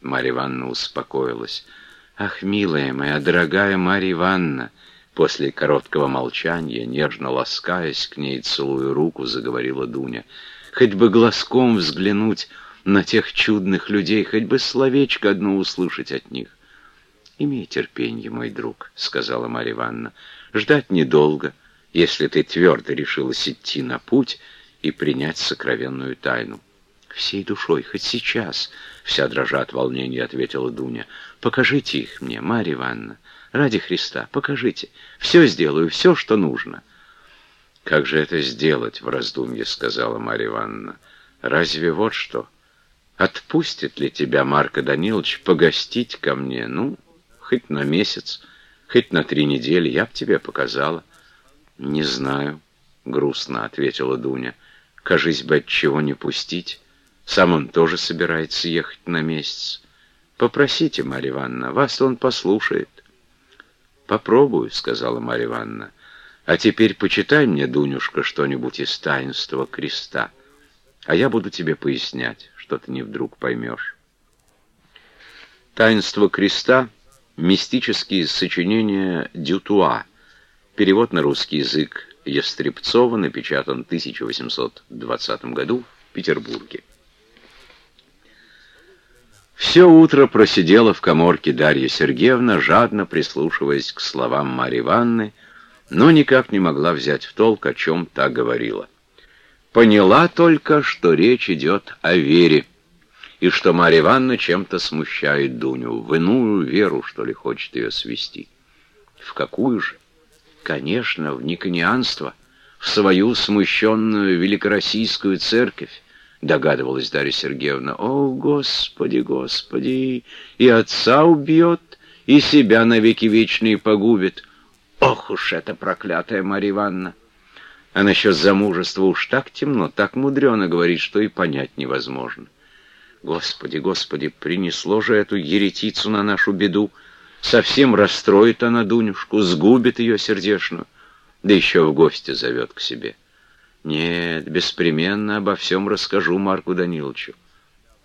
Марья Ивановна успокоилась. «Ах, милая моя, дорогая Марья Ивановна!» После короткого молчания, нежно ласкаясь к ней, целую руку, заговорила Дуня. «Хоть бы глазком взглянуть на тех чудных людей, хоть бы словечко одно услышать от них». «Имей терпение, мой друг», — сказала Марья Ивановна. «Ждать недолго, если ты твердо решилась идти на путь и принять сокровенную тайну». «Всей душой, хоть сейчас», — вся дрожа от волнения ответила Дуня. «Покажите их мне, Марья Ивановна». Ради Христа, покажите. Все сделаю, все, что нужно. Как же это сделать, в раздумье сказала Марья Ивановна. Разве вот что? Отпустит ли тебя Марко Данилович погостить ко мне? Ну, хоть на месяц, хоть на три недели, я б тебе показала. Не знаю, грустно ответила Дуня. Кажись бы, от чего не пустить. Сам он тоже собирается ехать на месяц. Попросите, Марья Ивановна, вас он послушает. «Попробую», — сказала Марья Ивановна. «А теперь почитай мне, Дунюшка, что-нибудь из таинства креста, а я буду тебе пояснять, что ты не вдруг поймешь». Таинство креста — мистические сочинения Дютуа, перевод на русский язык Ястребцова, напечатан в 1820 году в Петербурге. Все утро просидела в коморке Дарья Сергеевна, жадно прислушиваясь к словам Марьи Ивановны, но никак не могла взять в толк, о чем та говорила. Поняла только, что речь идет о вере, и что Марья Ивановна чем-то смущает Дуню, в иную веру, что ли, хочет ее свести. В какую же? Конечно, в никонианство, в свою смущенную великороссийскую церковь, — догадывалась Дарья Сергеевна. «О, Господи, Господи! И отца убьет, и себя навеки вечные погубит. Ох уж эта проклятая Марья Ивановна! А насчет замужества уж так темно, так мудрено говорить, что и понять невозможно. Господи, Господи, принесло же эту еретицу на нашу беду. Совсем расстроит она Дунюшку, сгубит ее сердечную, да еще в гости зовет к себе». Нет, беспременно обо всем расскажу Марку Даниловичу.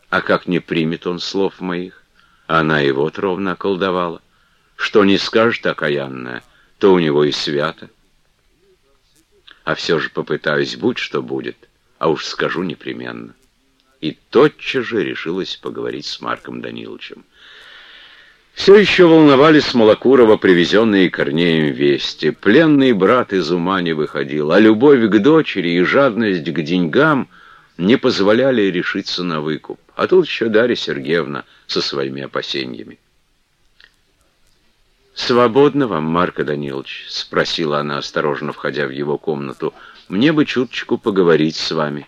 А как не примет он слов моих? Она его ровно околдовала. Что не скажет окаянная, то у него и свято. А все же попытаюсь, будь что будет, а уж скажу непременно. И тотчас же решилась поговорить с Марком Даниловичем. Все еще волновали Смолокурова привезенные Корнеем вести. Пленный брат из ума не выходил, а любовь к дочери и жадность к деньгам не позволяли решиться на выкуп. А тут еще Дарья Сергеевна со своими опасениями. «Свободно вам, Марко Данилович?» — спросила она, осторожно входя в его комнату. «Мне бы чуточку поговорить с вами».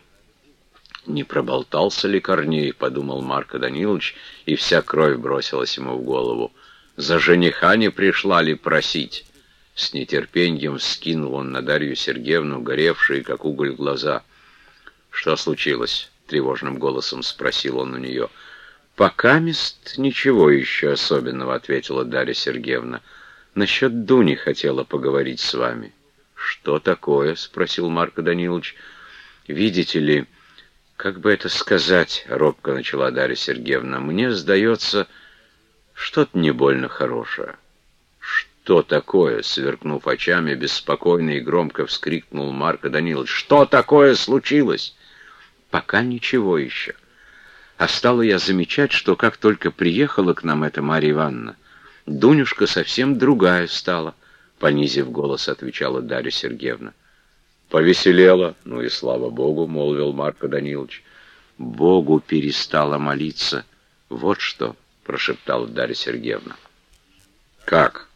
Не проболтался ли Корней, подумал Марко Данилович, и вся кровь бросилась ему в голову. За жениха не пришла ли просить? С нетерпением скинул он на Дарью Сергеевну, горевшие, как уголь, глаза. «Что случилось?» — тревожным голосом спросил он у нее. «Пока мест ничего еще особенного», — ответила Дарья Сергеевна. «Насчет Дуни хотела поговорить с вами». «Что такое?» — спросил Марко Данилович. «Видите ли...» «Как бы это сказать?» — робко начала Дарья Сергеевна. «Мне сдается, что-то не больно хорошее». «Что такое?» — сверкнув очами, беспокойно и громко вскрикнул Марко Данилович. «Что такое случилось?» «Пока ничего еще. А стала я замечать, что как только приехала к нам эта Марья Ивановна, Дунюшка совсем другая стала», — понизив голос, отвечала Дарья Сергеевна. Повеселела, ну и слава Богу, молвил Марко Данилович. Богу перестала молиться. Вот что, прошептала Дарья Сергеевна. Как?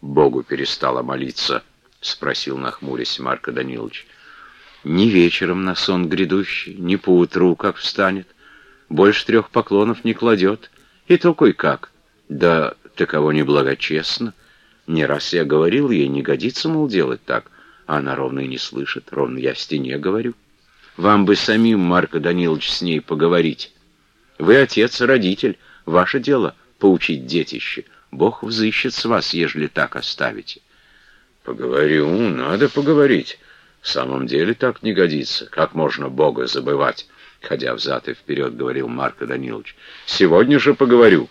Богу перестала молиться? Спросил нахмурясь Марко Данилович. Ни вечером на сон грядущий, ни поутру, как встанет. Больше трех поклонов не кладет. И то как. Да таково неблагочестно. Не раз я говорил ей, не годится, мол, делать так. А она ровно и не слышит, ровно я в стене говорю. Вам бы самим, Марко Данилович, с ней поговорить. Вы отец, родитель, ваше дело поучить детище. Бог взыщет с вас, ежели так оставите. Поговорю, надо поговорить. В самом деле так не годится. Как можно Бога забывать? ходя взад и вперед, говорил Марко Данилович. «Сегодня же поговорю».